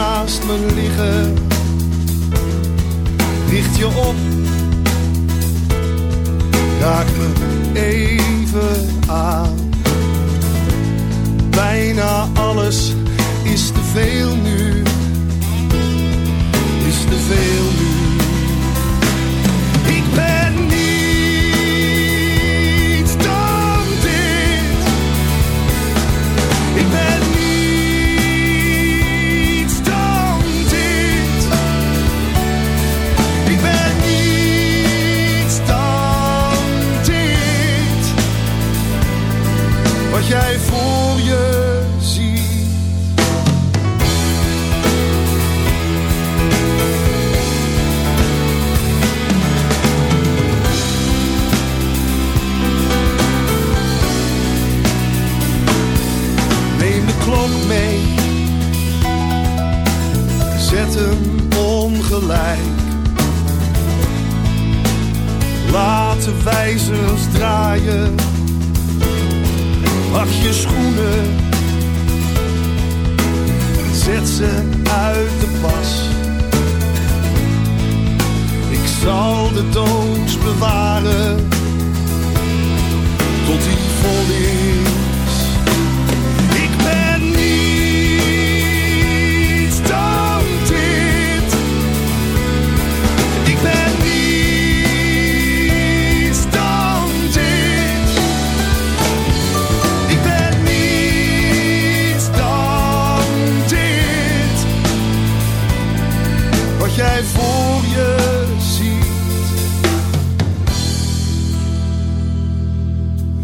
naast me liggen. Richt je op, raak me even aan. Bijna alles is te veel nu, is te veel.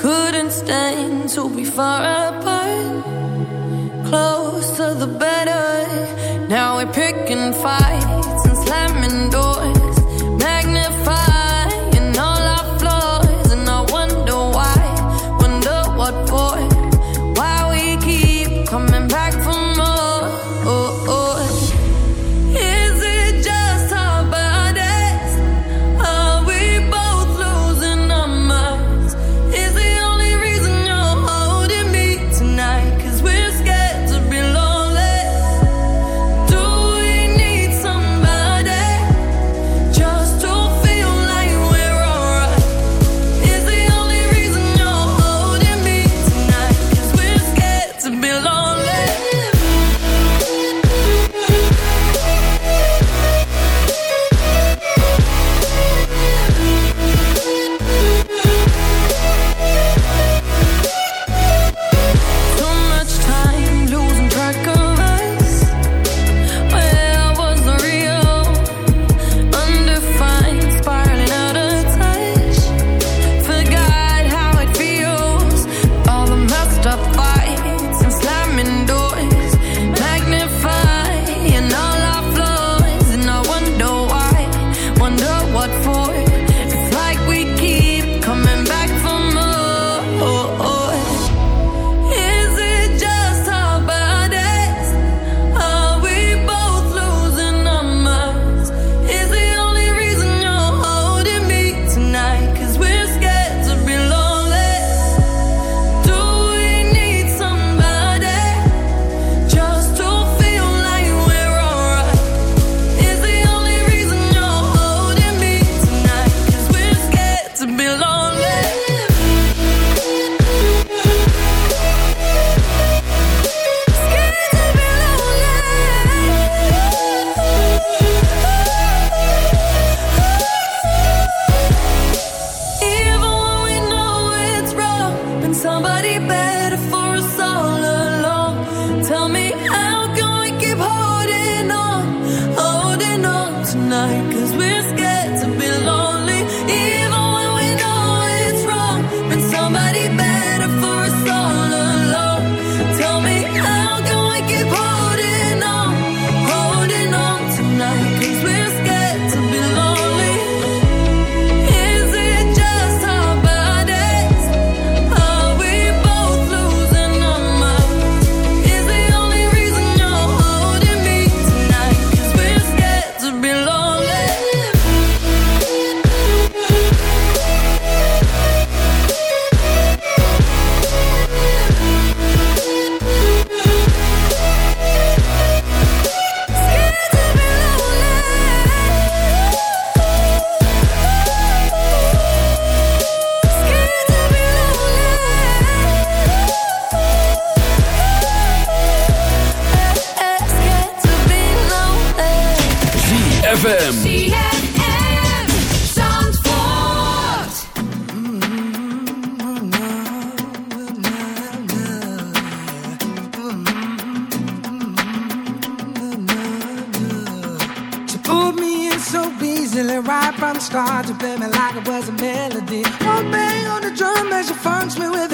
couldn't stand to be far apart. Close to the better. Now we're picking fights and slamming.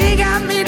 she got me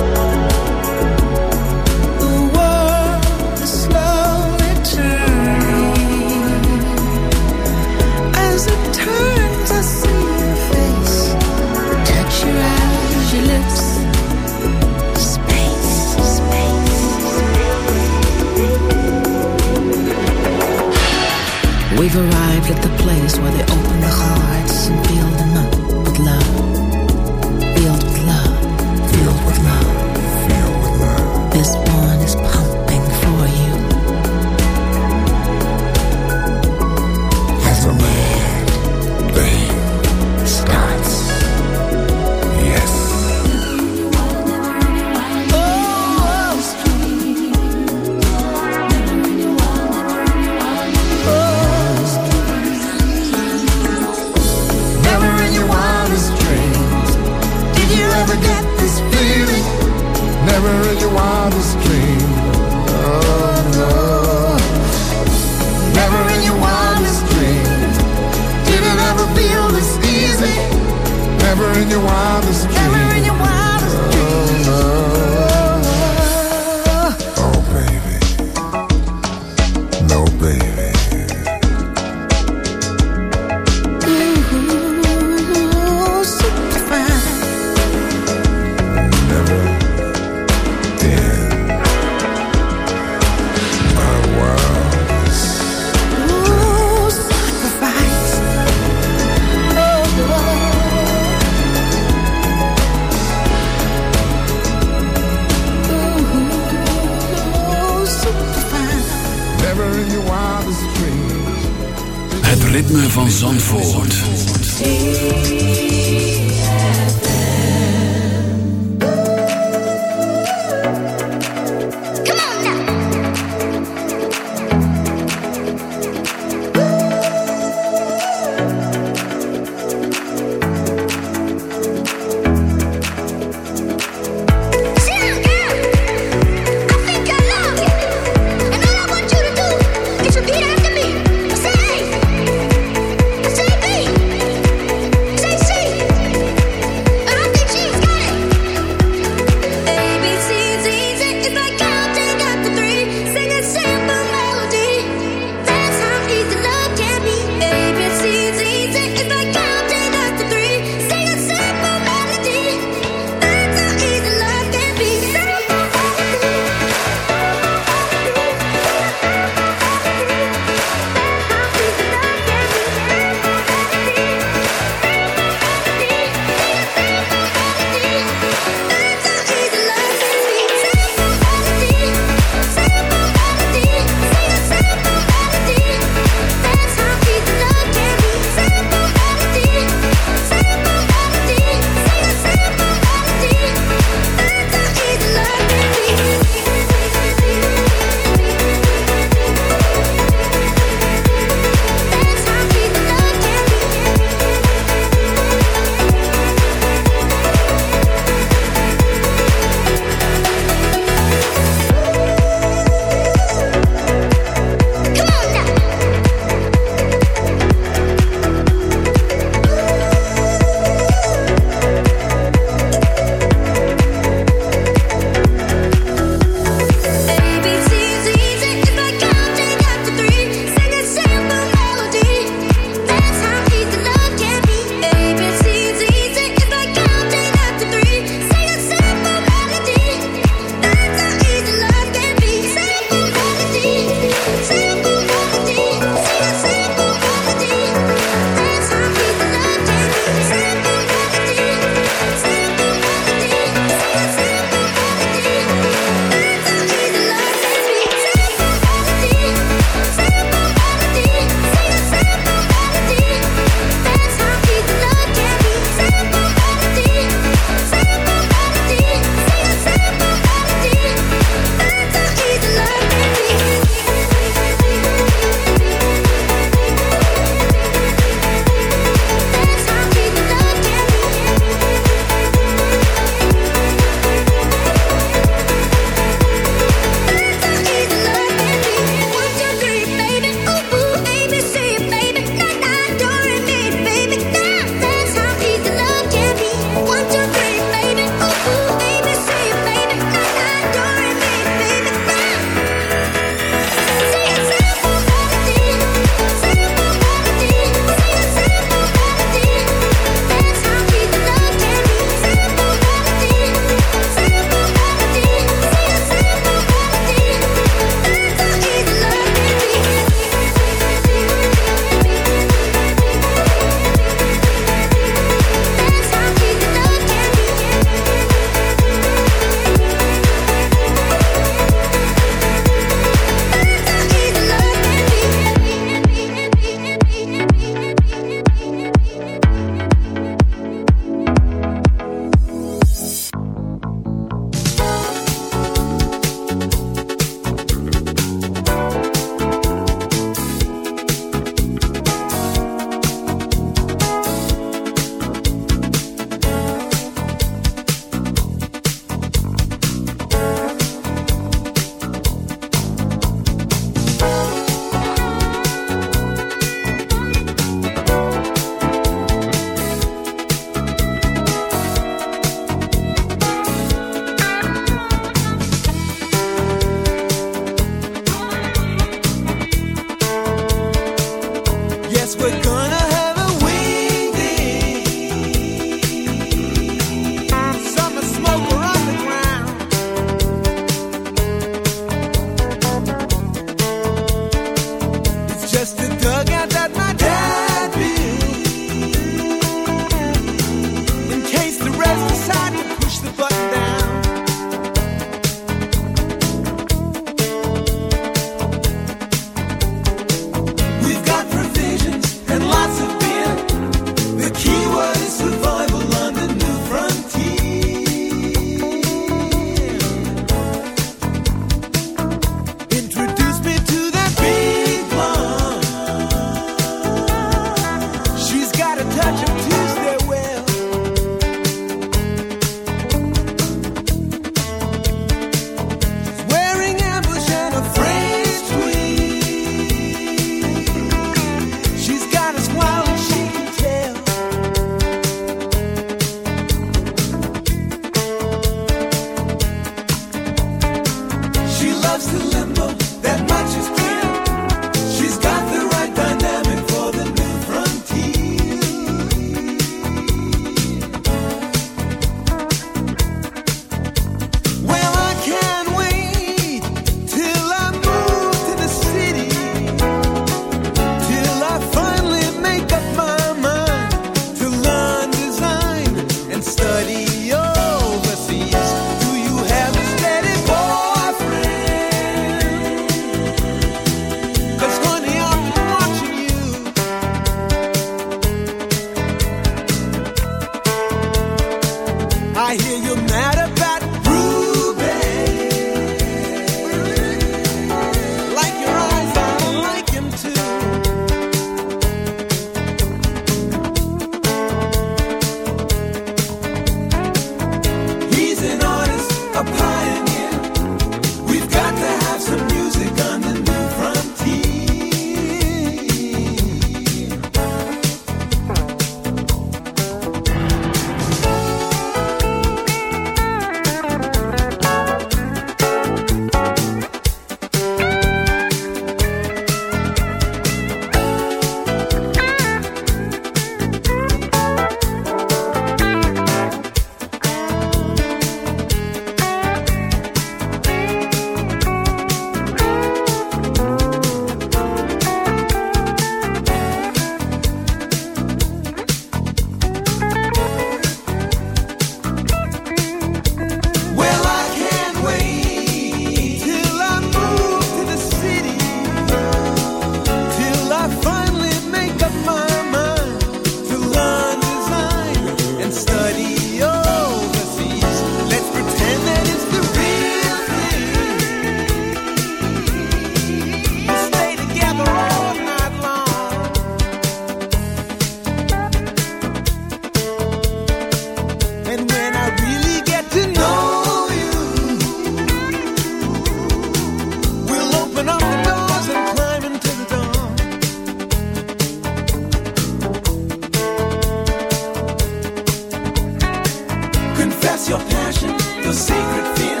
your passion, your sacred fear.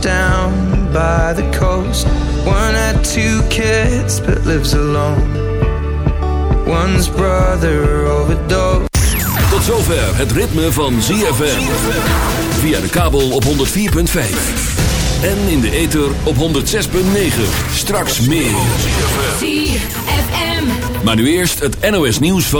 down by the coast. One had two kids but lives alone. One's brother overdosed. Tot zover het ritme van ZFM. Via de kabel op 104.5. En in de ether op 106.9. Straks meer. ZFM. Maar nu eerst het NOS nieuws van...